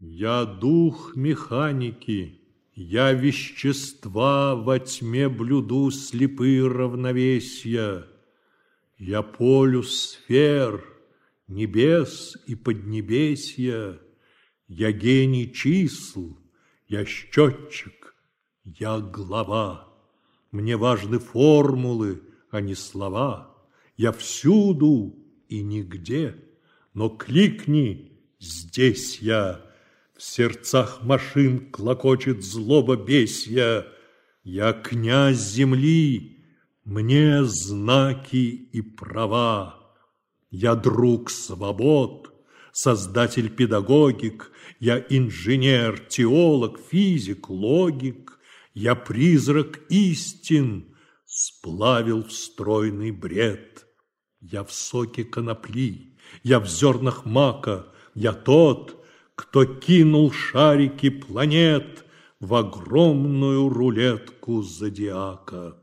Я дух механики, я вещества во тьме блюду слепые равновесия. Я полюс сфер, небес и поднебесья. Я гений чисел, я счетчик, я глава. Мне важны формулы, а не слова. Я всюду и нигде, но кликни, здесь я. В сердцах машин клокочет злоба бесья. Я князь земли, мне знаки и права. Я друг свобод, создатель педагогик, я инженер, теолог, физик, логик, я призрак истин, сплавил в стройный бред. Я в соке конопли, я в зернах мака, я тот, кто кинул шарики планет в огромную рулетку зодиака.